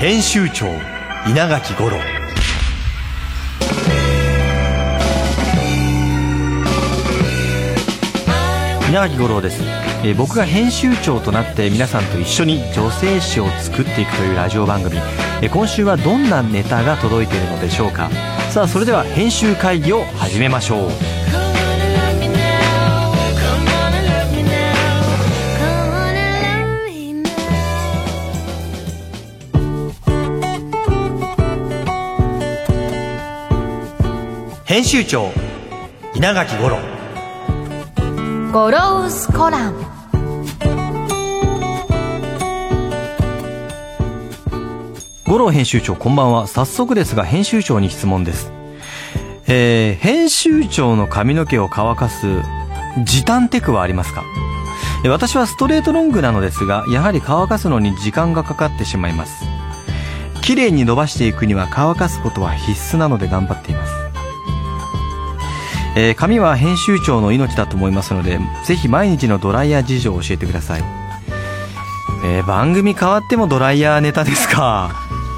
編集長稲垣五郎。稲垣五郎です、えー僕が編集長となって皆さんと一緒に女性誌を作っていくというラジオ番組、えー今週はどんなネタが届いているのでしょうか。さあそれでは編集会議を始めましょう。編集長稲垣五郎。ゴロウスコラム。五郎編集長こんばんは。早速ですが編集長に質問です。えー、編集長の髪の毛を乾かす時短テクはありますか？えー私はストレートロングなのですがやはり乾かすのに時間がかかってしまいます。綺麗に伸ばしていくには乾かすことは必須なので頑張っていますえー髪は編集長の命だと思いますのでぜひ毎日のドライヤー事情を教えてください。えー番組変わってもドライヤーネタですか？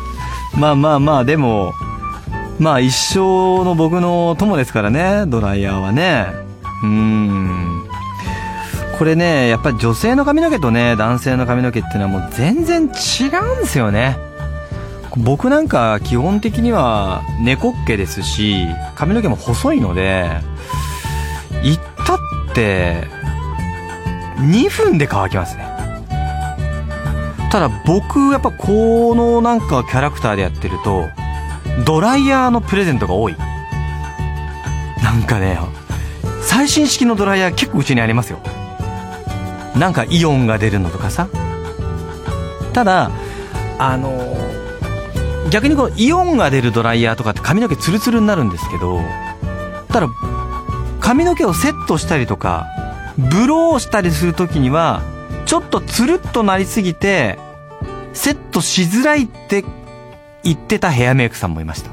まあまあまあでもまあ一生の僕の友ですからねドライヤーはね。うん。これねやっぱり女性の髪の毛とね男性の髪の毛っていうのはもう全然違うんですよね。僕なんか基本的には猫っ毛ですし髪の毛も細いので行ったって2分で乾きますね。ただ僕やっぱこのなんかキャラクターでやってるとドライヤーのプレゼントが多い。なんかね最新式のドライヤー結構うちにありますよ。なんかイオンが出るのとかさ。ただあの逆にこのイオンが出るドライヤーとかって髪の毛ツルツルになるんですけどただ髪の毛をセットしたりとかブローしたりするときにはちょっとつるっとなりすぎてセットしづらいって言ってたヘアメイクさんもいました。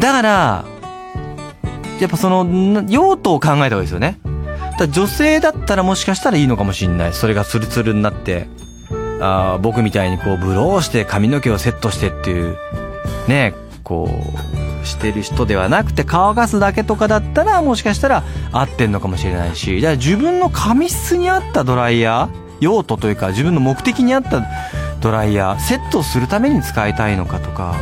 だからやっぱその用途を考えた方がいいですよね。だ女性だったらもしかしたらいいのかもしれない。それがツルツルになってあ僕みたいにこうブローして髪の毛をセットしてっていうねこうしてる人ではなくて乾かすだけとかだったらもしかしたら合ってんのかもしれないしだから自分の髪質に合ったドライヤー用途というか自分の目的に合ったドライヤーセットするために使いたいのかとか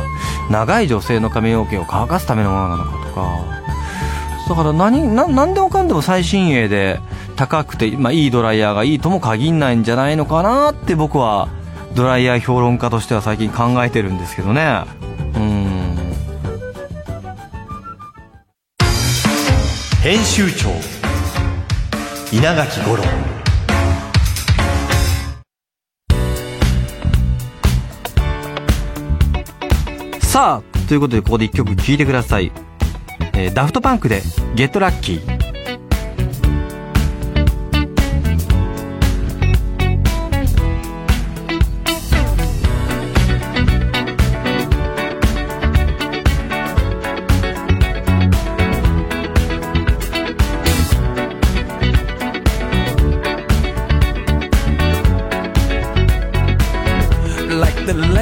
長い女性の髪の毛を乾かすためのものなのかとかだから何何でもかんでも最新鋭で高くて、まあ、いいドライヤーがいいとも限んないんじゃないのかなって僕はドライヤー評論家としては最近考えてるんですけどね。うん。編集長稲垣五郎。さあということでここで一曲聴いてください、えーダフトパンクで「ゲットラッキー」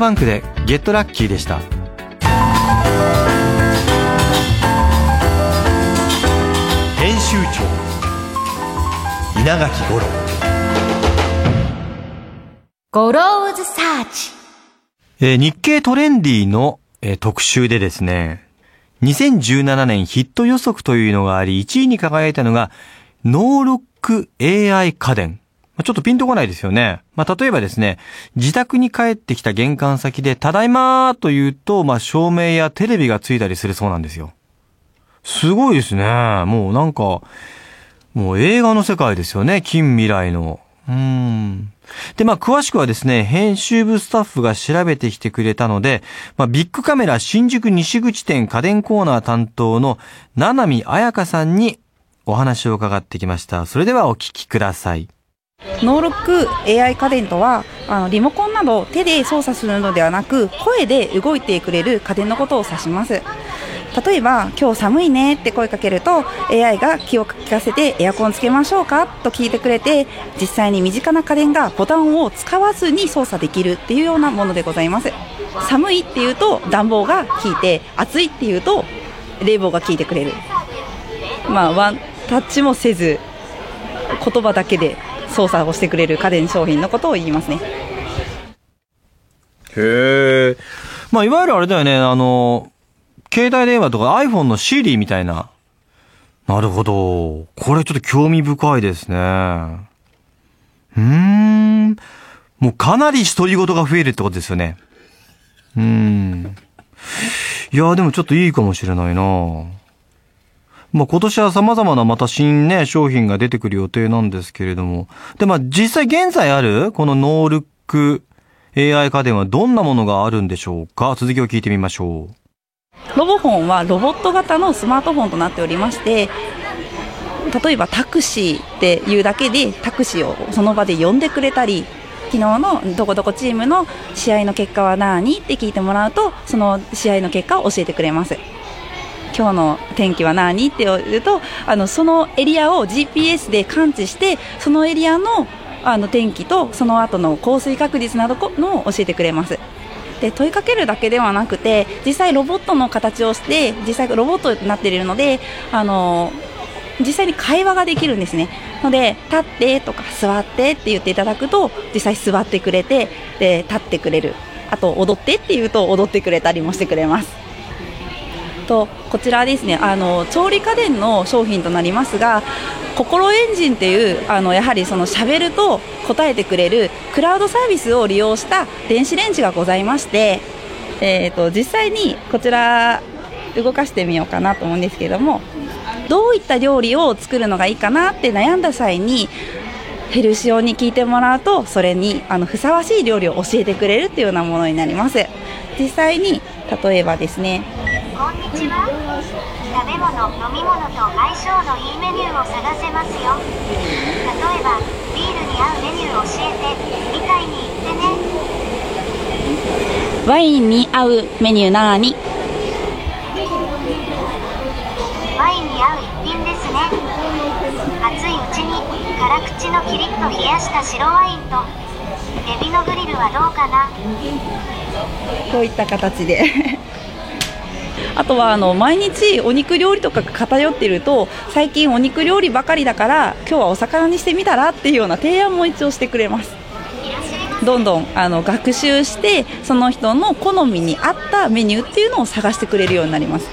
ダフトパンクで「ゲットラッキー」でした編集長稲垣五郎 Goro's Search。えー日経トレンディの、えー特集でですね、2017年ヒット予測というのがあり、1位に輝いたのが、ノールック AI 家電。まちょっとピンとこないですよね。まあ、例えばですね、自宅に帰ってきた玄関先で、ただいまーと言うと、まあ、照明やテレビがついたりするそうなんですよ。すごいですね。もうなんか、もう映画の世界ですよね。近未来の。うーん。で、まあ、詳しくはですね、編集部スタッフが調べてきてくれたので、まあ、ビッグカメラ新宿西口店家電コーナー担当の七海彩香さんにお話を伺ってきました。それではお聞きください。ノーロック AI 家電とはあのリモコンなど手で操作するのではなく声で動いてくれる家電のことを指します。例えば今日寒いねって声かけると AI が気を利かせてエアコンつけましょうかと聞いてくれて実際に身近な家電がボタンを使わずに操作できるっていうようなものでございます。寒いっていうと暖房が効いて暑いっていうと冷房が効いてくれる。まあワンタッチもせず言葉だけで操作をしてくれる家電商品のことを言いますね。へえ。まあ、いわゆるあれだよね、あの、携帯電話とか iPhone の Siri みたいな。なるほど。これちょっと興味深いですね。うーん。もうかなり独り言が増えるってことですよね。うーん。いや、でもちょっといいかもしれないなまあ今年は様々なまた新ね、商品が出てくる予定なんですけれども。で、まあ実際現在あるこのノールック AI 家電はどんなものがあるんでしょうか？続きを聞いてみましょう。ロボフォンはロボット型のスマートフォンとなっておりまして、例えばタクシーっていうだけでタクシーをその場で呼んでくれたり、昨日のどこどこチームの試合の結果は何？って聞いてもらうと、その試合の結果を教えてくれます。今日の天気は何って言うとあのそのエリアを GPS で感知してそのエリアのあの天気とその後の降水確率などのを教えてくれます。で問いかけるだけではなくて実際ロボットの形をして実際ロボットになっているのであの実際に会話ができるんですね。ので立ってとか座ってって言っていただくと実際座ってくれてで立ってくれる。あと踊ってって言うと踊ってくれたりもしてくれます。とこちらですね。あの調理家電の商品となりますが心エンジンというあのやはりその喋ると答えてくれるクラウドサービスを利用した電子レンジがございまして、えー、と実際にこちら動かしてみようかなと思うんですけどもどういった料理を作るのがいいかなって悩んだ際にヘルシオに聞いてもらうとそれにあのふさわしい料理を教えてくれるっていうようなものになります。実際に例えばですねこんにちは。食べ物飲み物と相性のいいメニューを探せますよ。例えばビールに合うメニュー教えてみたいに言ってね。ワインに合うメニューなに。ワインに合う一品ですね。熱いうちに辛口のキリッと冷やした白ワインとエビのグリルはどうかな。こういった形であとはあの毎日お肉料理とかが偏っていると最近お肉料理ばかりだから今日はお魚にしてみたらっていうような提案も一応してくれます。どんどんあの学習してその人の好みに合ったメニューっていうのを探してくれるようになります。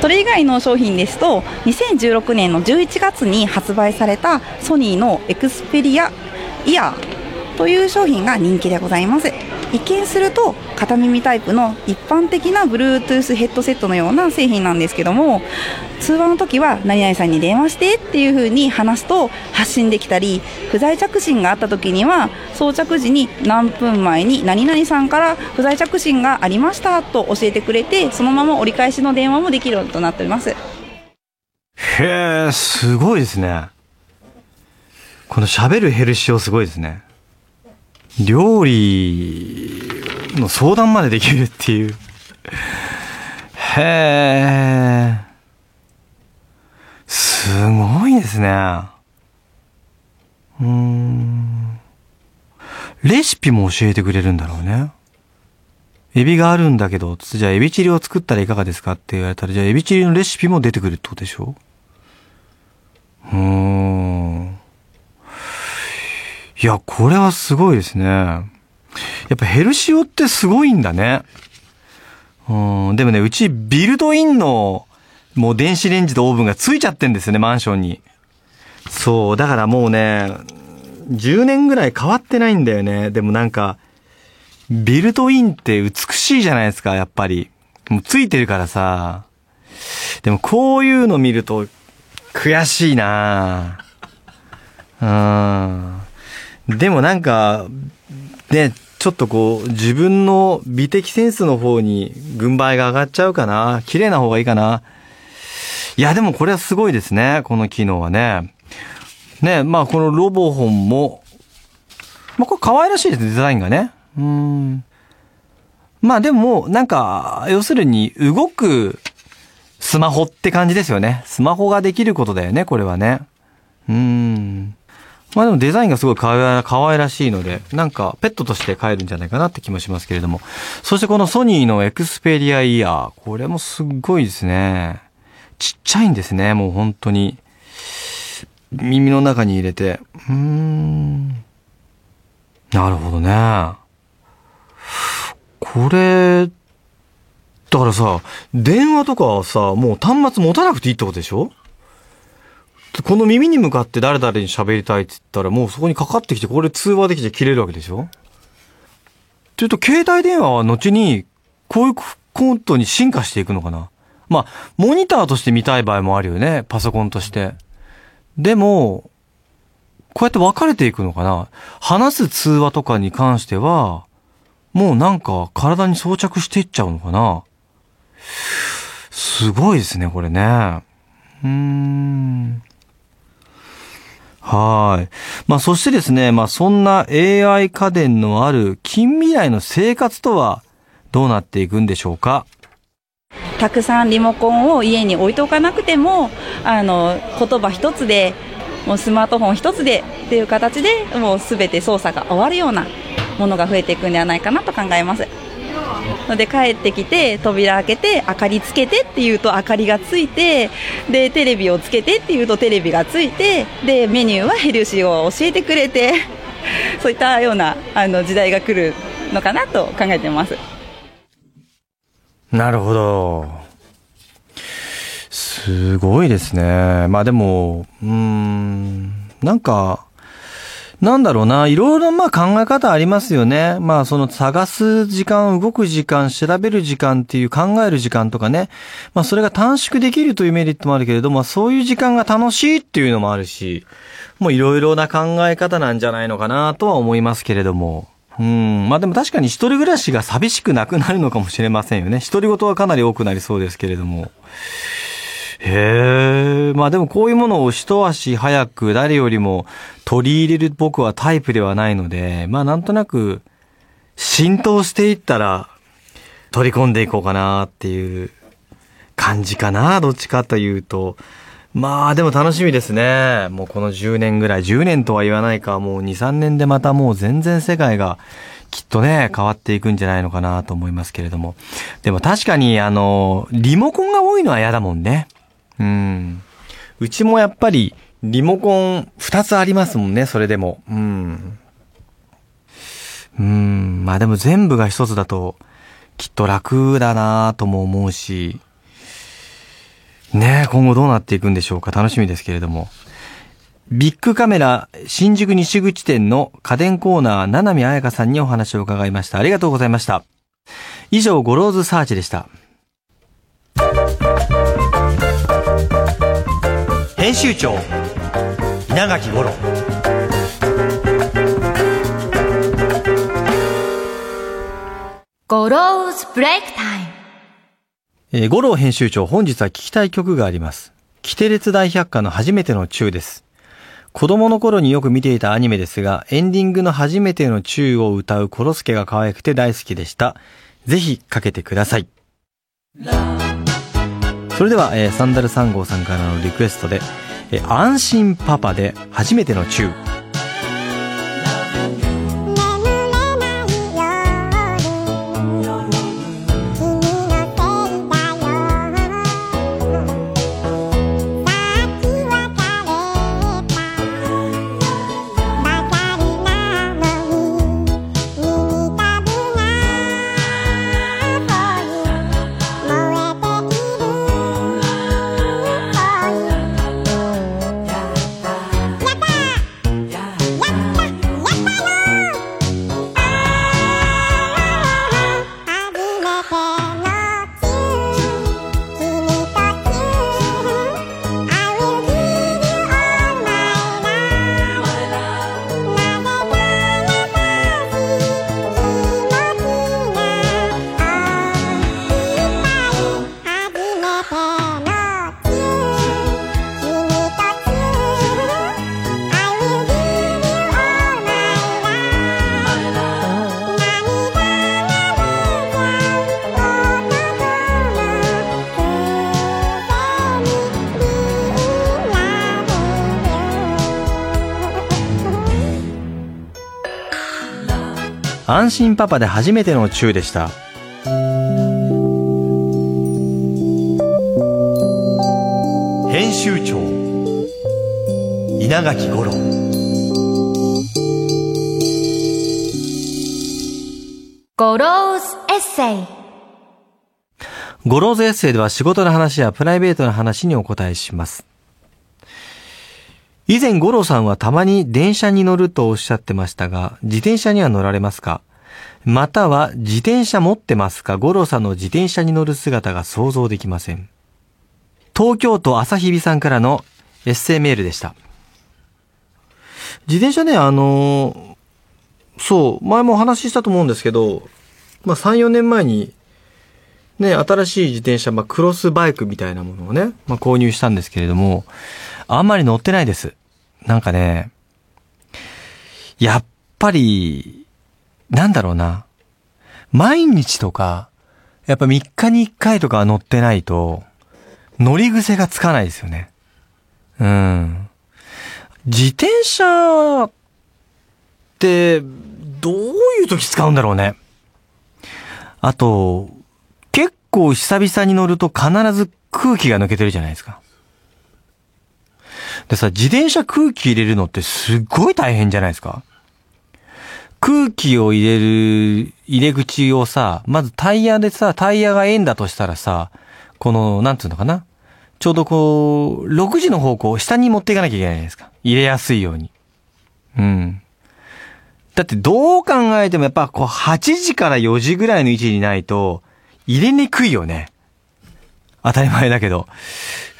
それ以外の商品ですと2016年の11月に発売されたソニーのエクスペリアイヤーという商品が人気でございます。一見すると片耳タイプの一般的な Bluetooth ヘッドセットのような製品なんですけども通話の時は何々さんに電話してっていう風に話すと発信できたり不在着信があった時には装着時に何分前に何々さんから不在着信がありましたと教えてくれてそのまま折り返しの電話もできるようとなっておりますへえ、すごいですね。この喋るヘルシオすごいですね。料理の相談までできるっていう。へえ。すごいですね。うん。レシピも教えてくれるんだろうね。エビがあるんだけど、じゃあエビチリを作ったらいかがですかって言われたら、じゃあエビチリのレシピも出てくるってことでしょ？うーん。いや、これはすごいですね。やっぱヘルシオってすごいんだね。うん、でもね、うちビルドインの、もう電子レンジとオーブンがついちゃってんですよね、マンションに。そう、だからもうね、10年ぐらい変わってないんだよね。でもなんか、ビルトインって美しいじゃないですか、やっぱり。もうついてるからさ。でもこういうの見ると、悔しいなうん。でもなんか、ね、ちょっとこう、自分の美的センスの方に軍配が上がっちゃうかな。綺麗な方がいいかな。いや、でもこれはすごいですね。この機能はね。ね、まあこのロボホンも、まあこれ可愛らしいです、デザインがね。うん。まあでも、なんか、要するに動くスマホって感じですよね。スマホができることだよね、これはね。うん。まあでもデザインがすごい可愛らしいので、なんかペットとして飼えるんじゃないかなって気もしますけれども。そしてこのソニーのエクスペリアイヤー、これもすっごいですね。ちっちゃいんですね、もう本当に。耳の中に入れて。うーん。なるほどね。これ、だからさ、電話とかはさ、もう端末持たなくていいってことでしょ？この耳に向かって誰々に喋りたいって言ったら、もうそこにかかってきて、これ通話できて切れるわけでしょ？っていうと、携帯電話は後に、こういうコントに進化していくのかな？まあ、モニターとして見たい場合もあるよね、パソコンとして。でも、こうやって分かれていくのかな？話す通話とかに関しては、もうなんか体に装着していっちゃうのかな？すごいですね、これね。うーん。はい。まあそしてですね、まあそんな AI 家電のある近未来の生活とはどうなっていくんでしょうか？たくさんリモコンを家に置いておかなくてもあの言葉一つでもうスマートフォン一つでっていう形でもうすべて操作が終わるようなものが増えていくんではないかなと考えますので帰ってきて扉開けて明かりつけてっていうと明かりがついてでテレビをつけてっていうとテレビがついてでメニューはヘルシーを教えてくれて そういったようなあの時代が来るのかなと考えてますなるほど。すごいですね。まあでも、うん、なんか、なんだろうな、いろいろまあ考え方ありますよね。まあその探す時間、動く時間、調べる時間っていう考える時間とかね。まあそれが短縮できるというメリットもあるけれども、まあそういう時間が楽しいっていうのもあるし、もういろいろな考え方なんじゃないのかなとは思いますけれども。うん。まあでも確かに一人暮らしが寂しくなくなるのかもしれませんよね。独り言はかなり多くなりそうですけれども。へえ。まあでもこういうものを一足早く誰よりも取り入れる僕はタイプではないので、まあなんとなく浸透していったら取り込んでいこうかなっていう感じかな。どっちかというと。まあでも楽しみですね。もうこの10年ぐらい、10年とは言わないか、もう2、3年でまたもう全然世界がきっとね、変わっていくんじゃないのかなと思いますけれども。でも確かにあの、リモコンが多いのは嫌だもんね。うん。うちもやっぱりリモコン2つありますもんね、それでも。うん。うん。まあでも全部が1つだときっと楽だなとも思うし、ねえ、今後どうなっていくんでしょうか楽しみですけれども。ビッグカメラ新宿西口店の家電コーナー、七海彩香さんにお話を伺いました。ありがとうございました。以上、ゴローズサーチでした。編集長稲垣五郎Goro's Break Timeえー、五郎編集長、本日は聞きたい曲があります。キテレツ大百科の初めてのチューです。子供の頃によく見ていたアニメですが、エンディングの初めてのチューを歌うコロ助が可愛くて大好きでした。ぜひかけてください。それでは、えーサンダル3号さんからのリクエストで、えー安心パパで初めてのチュー。「安心パパで初めてのチューでした。編集長稲垣五郎。 Goro's Essay。 Goro's Essay では仕事の話やプライベートの話にお答えします。以前五郎さんはたまに電車に乗るとおっしゃってましたが、自転車には乗られますか？または自転車持ってますか？五郎さんの自転車に乗る姿が想像できません。東京都朝日比さんからのエッセイメールでした。自転車ね、あのーそう、前もお話ししたと思うんですけど、まあ3、4年前にね、新しい自転車、まあ、クロスバイクみたいなものをね、まあ、購入したんですけれども、あんまり乗ってないです。なんかね、やっぱり、なんだろうな。毎日とか、やっぱ3日に1回とか乗ってないと、乗り癖がつかないですよね。うん。自転車って、どういう時使うんだろうね。あと、結構久々に乗ると必ず空気が抜けてるじゃないですか。でさ、自転車空気入れるのってすっごい大変じゃないですか空気を入れる入れ口をさ、まずタイヤでさ、タイヤが円だとしたらさ、この、なんつうのかな？ちょうどこう、6時の方向を下に持っていかなきゃいけないじゃないですか。入れやすいように。うん。だってどう考えてもやっぱこう8時から4時ぐらいの位置にないと入れにくいよね。当たり前だけど。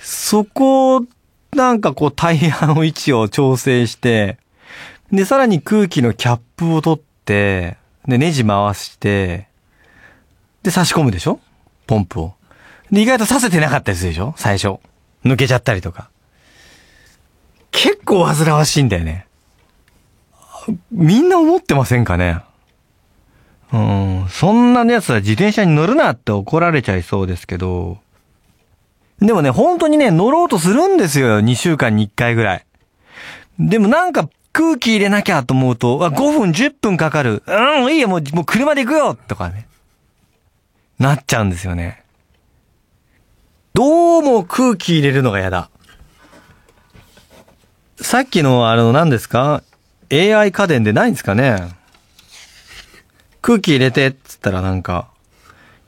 そこ、なんかこうタイヤの位置を調整して、で、さらに空気のキャップを取って、で、ネジ回して、で、差し込むでしょ？ポンプを。で、意外とさせてなかったりするでしょ？最初。抜けちゃったりとか。結構煩わしいんだよね。みんな思ってませんかね？うん、そんなやつは自転車に乗るなって怒られちゃいそうですけど。でもね、本当にね、乗ろうとするんですよ。2週間に1回ぐらい。でもなんか空気入れなきゃと思うと、5分10分かかる。うん、いいよ、もう、もう車で行くよとかね。なっちゃうんですよね。どうも空気入れるのが嫌だ。さっきのあの何ですか ?AI 家電でないんですかね？空気入れてっつったらなんか、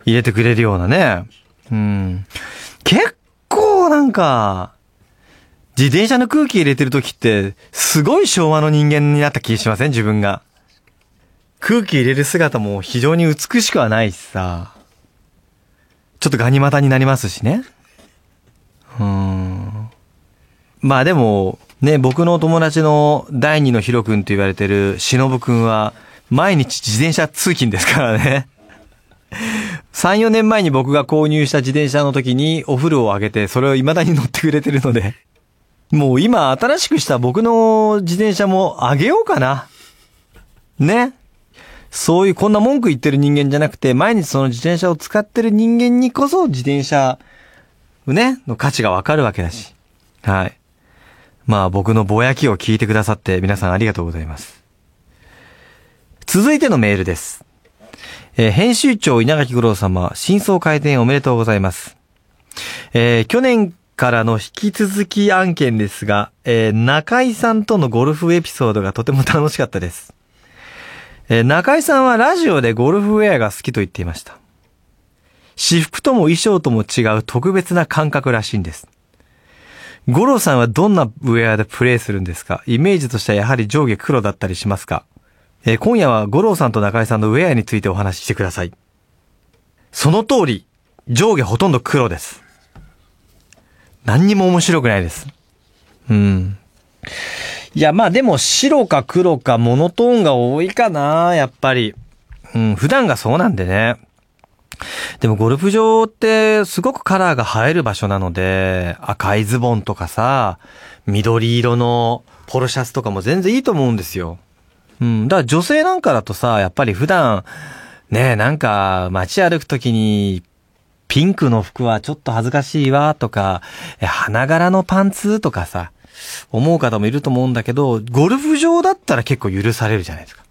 入れてくれるようなね。うん。結構なんか、自転車の空気入れてる時って、すごい昭和の人間になった気しません？自分が。空気入れる姿も非常に美しくはないしさ。ちょっとガニ股になりますしね。うん。まあでも、ね、僕の友達の第二のヒロ君と言われてる忍君は、毎日自転車通勤ですからね。3、4年前に僕が購入した自転車の時にお風呂をあげて、それを未だに乗ってくれてるので、もう今新しくした僕の自転車もあげようかな。ね。そういうこんな文句言ってる人間じゃなくて、毎日その自転車を使ってる人間にこそ自転車、ね、の価値がわかるわけだし。はい。まあ僕のぼやきを聞いてくださって皆さんありがとうございます。続いてのメールです。えー編集長稲垣五郎様、真相開店おめでとうございます。えー去年からの引き続き案件ですが、えー中井さんとのゴルフエピソードがとても楽しかったです。えー中井さんはラジオでゴルフウェアが好きと言っていました。私服とも衣装とも違う特別な感覚らしいんです。五郎さんはどんなウェアでプレイするんですか？イメージとしてはやはり上下黒だったりしますか？えー今夜は五郎さんと中井さんのウェアについてお話ししてください。その通り、上下ほとんど黒です。何にも面白くないです。うん。いや、まあでも白か黒かモノトーンが多いかな、やっぱり。うん、普段がそうなんでね。でもゴルフ場ってすごくカラーが映える場所なので、赤いズボンとかさ、緑色のポロシャツとかも全然いいと思うんですよ。うん。だから女性なんかだとさ、やっぱり普段、ねえ、なんか街歩くときに、ピンクの服はちょっと恥ずかしいわとか、花柄のパンツとかさ、思う方もいると思うんだけど、ゴルフ場だったら結構許されるじゃないですか。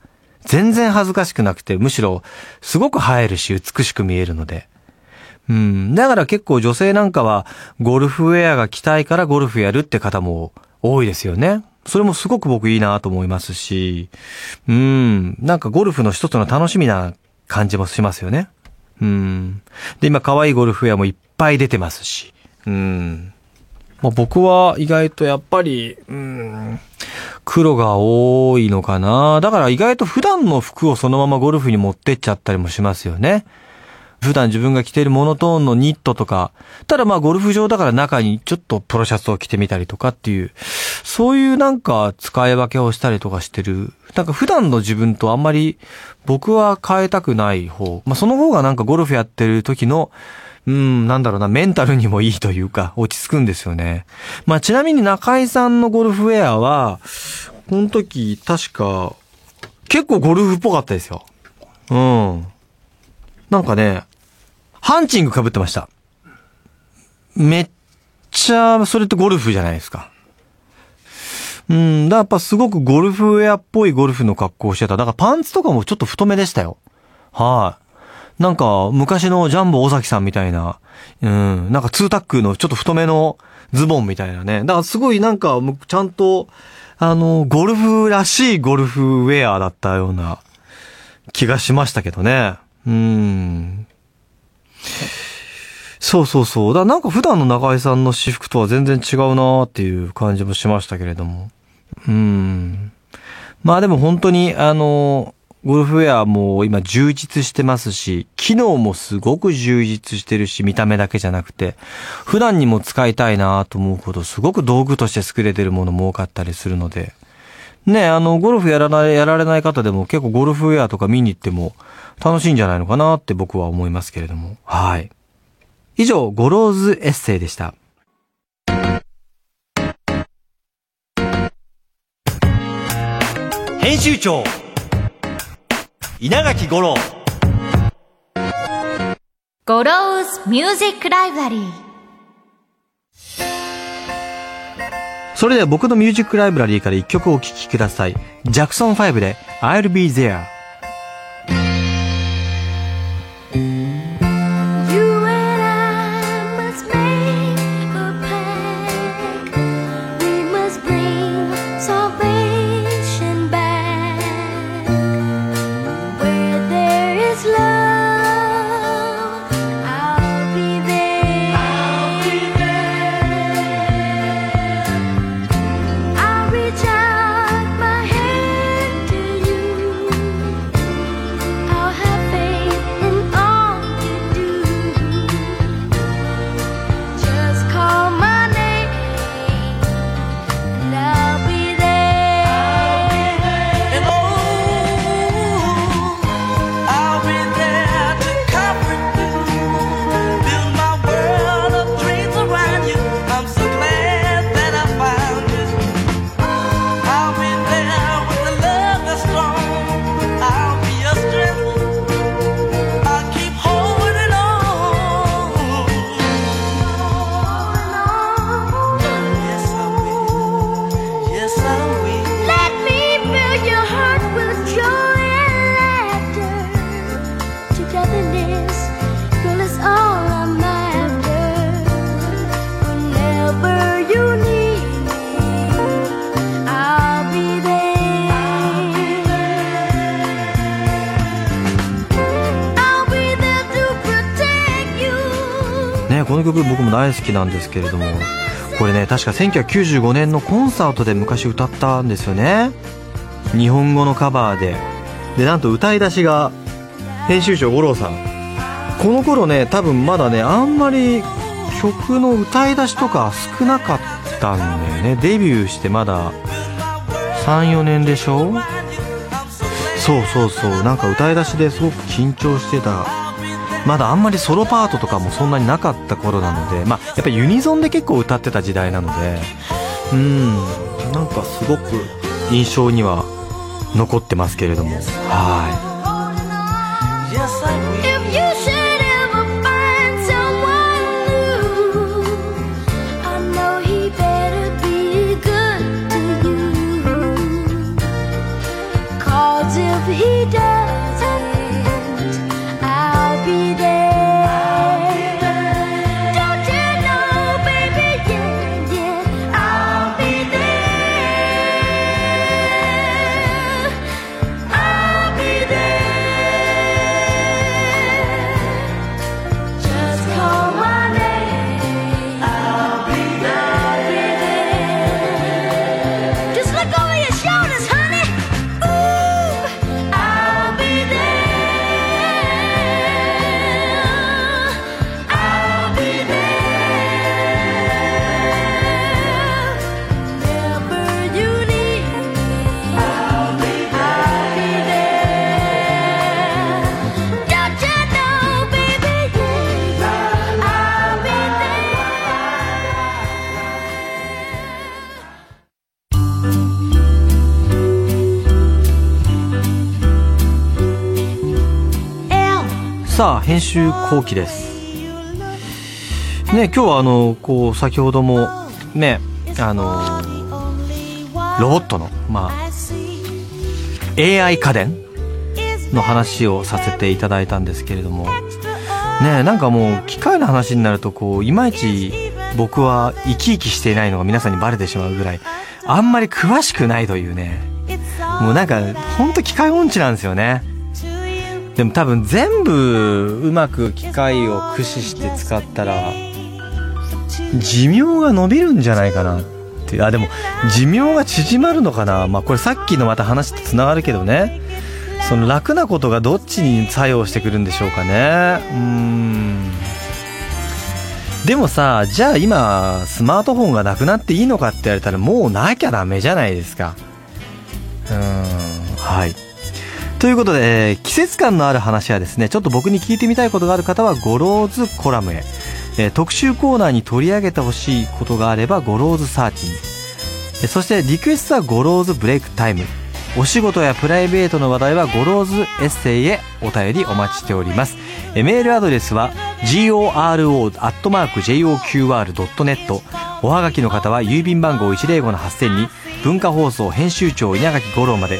全然恥ずかしくなくて、むしろすごく映えるし美しく見えるので。うん。だから結構女性なんかはゴルフウェアが着たいからゴルフやるって方も多いですよね。それもすごく僕いいなと思いますし、うん。なんかゴルフの一つの楽しみな感じもしますよね。うん。で、今可愛いゴルフウェアもいっぱい出てますし。うん。まあ、僕は意外とやっぱり、うん、黒が多いのかな。だから意外と普段の服をそのままゴルフに持ってっちゃったりもしますよね。普段自分が着ているモノトーンのニットとか、ただまあゴルフ場だから中にちょっとポロシャツを着てみたりとかっていう、そういうなんか使い分けをしたりとかしてる。なんか普段の自分とあんまり僕は変えたくない方。まあその方がなんかゴルフやってる時の、うん、なんだろうな、メンタルにもいいというか、落ち着くんですよね。まあちなみに中井さんのゴルフウェアは、この時確か、結構ゴルフっぽかったですよ。うん。なんかね、ハンチング被ってました。めっちゃ、それってゴルフじゃないですか。うん、だやっぱすごくゴルフウェアっぽいゴルフの格好をしてた。だからパンツとかもちょっと太めでしたよ。はい。なんか、昔のジャンボ尾崎さんみたいな、うん、なんかツータックのちょっと太めのズボンみたいなね。だからすごいなんか、ちゃんと、あの、ゴルフらしいゴルフウェアだったような気がしましたけどね。うん。そうそうそう。だなんか普段の中井さんの私服とは全然違うなっていう感じもしましたけれども。うん。まあでも本当に、あの、ゴルフウェアも今充実してますし、機能もすごく充実してるし、見た目だけじゃなくて、普段にも使いたいなと思うほど、すごく道具として作れてるものも多かったりするので、ね、あの、ゴルフやらない、やられない方でも結構ゴルフウェアとか見に行っても楽しいんじゃないのかなって僕は思いますけれども。はい。以上、 Goro's Essay でした。編集長稲垣五郎Goro's Music Libraryそれでは僕のミュージックライブラリーから一曲お聴きください。ジャクソン5で I'll be there。大好きなんですけれども、これね、確か1995年のコンサートで昔歌ったんですよね。日本語のカバーで。で、なんと歌い出しが、編集長五郎さん。この頃ね、多分まだね、あんまり曲の歌い出しとか少なかったんだよね。デビューしてまだ3、4年でしょ？そうそうそう。なんか歌い出しですごく緊張してたまだあんまりソロパートとかもそんなになかった頃なので、まあ、やっぱユニゾンで結構歌ってた時代なので、うん、なんかすごく印象には残ってますけれども、はい。編集後期です。ね今日はあのこう先ほどもねあのロボットのまあ AI 家電の話をさせていただいたんですけれどもねなんかもう機械の話になるとこういまいち僕は生き生きしていないのが皆さんにバレてしまうぐらいあんまり詳しくないというね。もうなんかほんと機械音痴なんですよね。でも多分全部うまく機械を駆使して使ったら寿命が伸びるんじゃないかなって。あでも寿命が縮まるのかな。まあこれさっきのまた話とつながるけどね。その楽なことがどっちに作用してくるんでしょうかね。うん。でもさじゃあ今スマートフォンがなくなっていいのかって言われたらもうなきゃダメじゃないですか。うん。はい。ということで、えー季節感のある話はですね、ちょっと僕に聞いてみたいことがある方は、 Goro's Column へ。えー特集コーナーに取り上げてほしいことがあれば、 Goro's Search に。えーそして、リクエストは Goro's Break Time。お仕事やプライベートの話題は Goro's Essay へお便りお待ちしております。えーメールアドレスは goro.joqr.net おはがきの方は郵便番号105-8000に文化放送編集長稲垣五郎まで